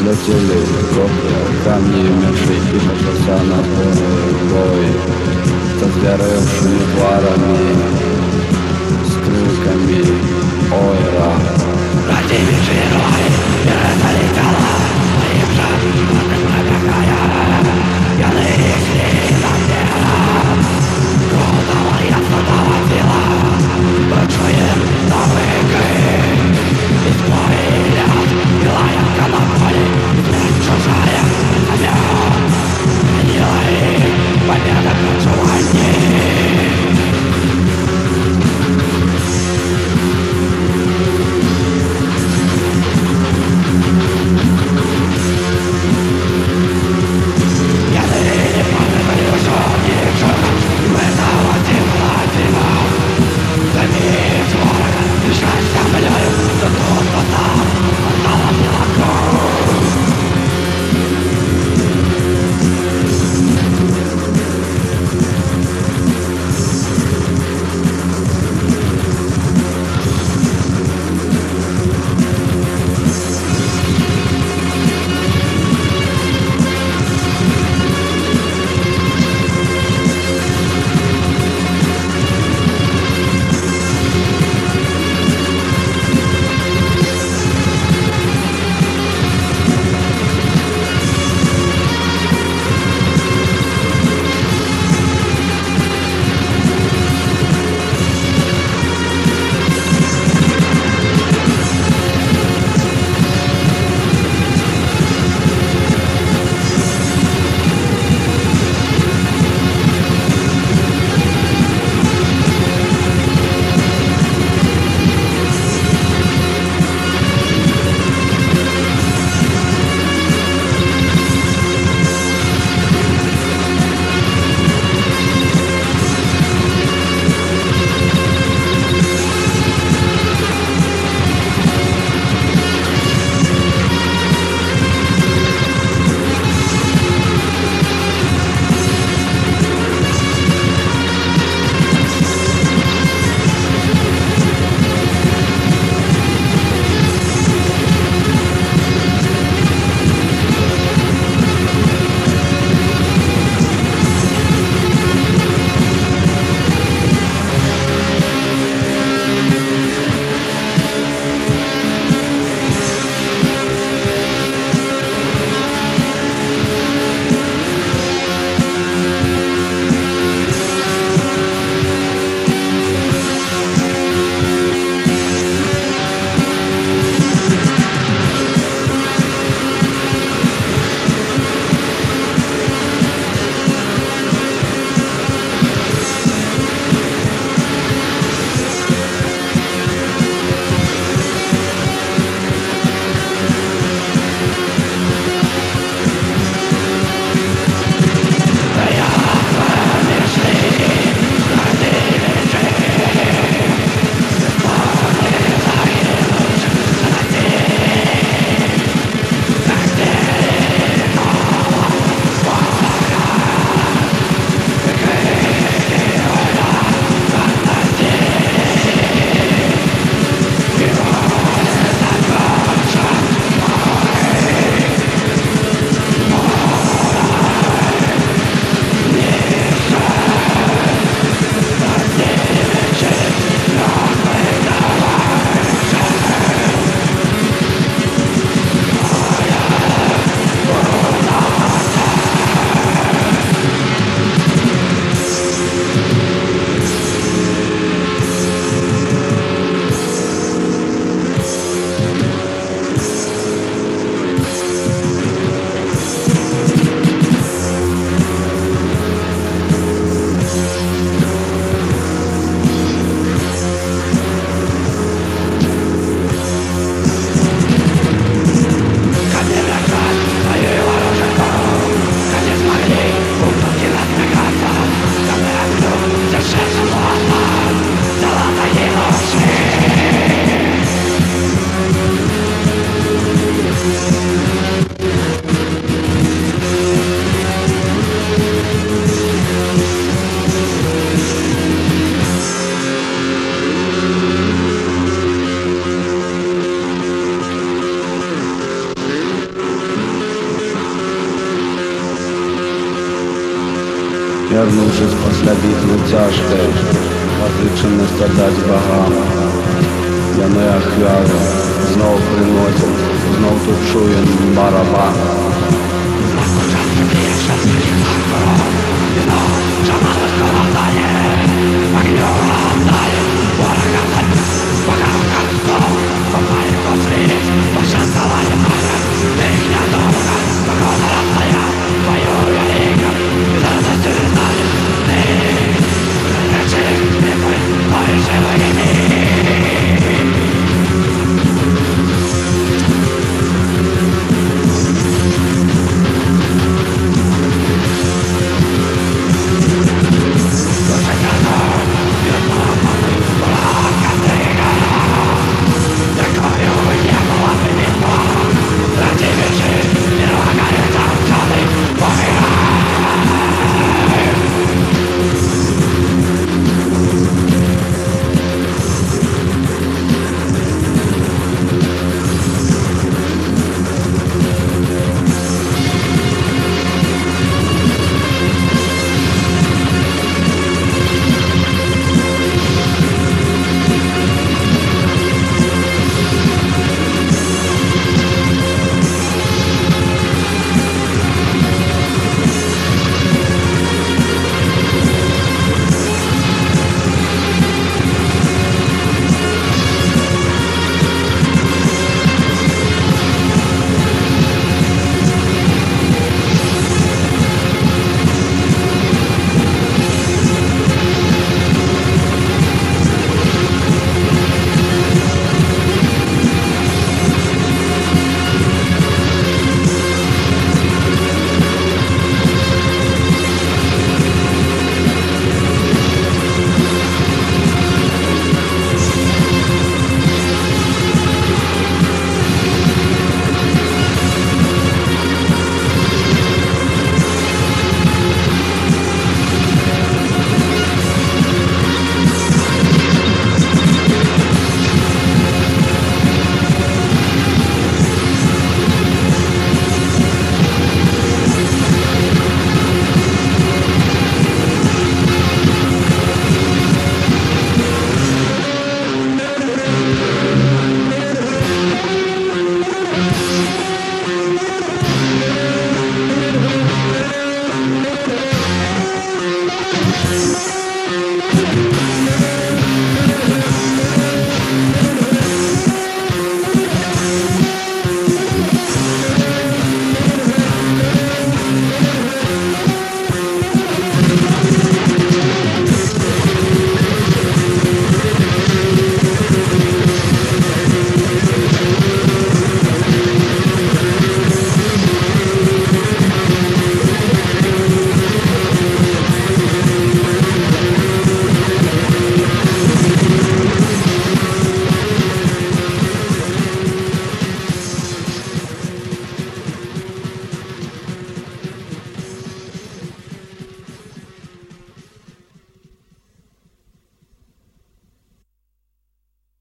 Взлетели копья, камни, меши и пошелся над горой Со сгоревшими парами, с крюками ойра. Родили жирой, перетолетала, моим же, как мы такая, я не Вернувшись після битви тяжкої, Позиченість отдать богам. Яни ахвяри знов приносять, знов тут чуєм барабан. Пошантала я, их не долго